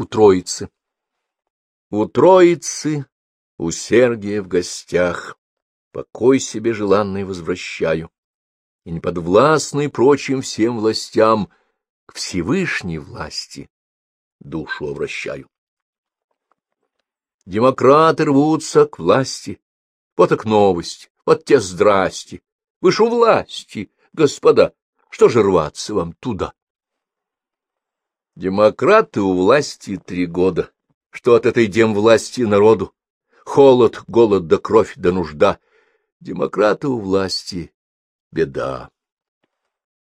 у Троицы. У Троицы усердие в гостях, покой себе желанный возвращаю, и неподвластный прочим всем властям к Всевышней власти душу обращаю. Демократы рвутся к власти, вот так новость, вот те здрасти, выше власти, господа, что же рваться вам туда? Демократы у власти три года, что от этой демвласти народу? Холод, голод да кровь да нужда. Демократы у власти — беда.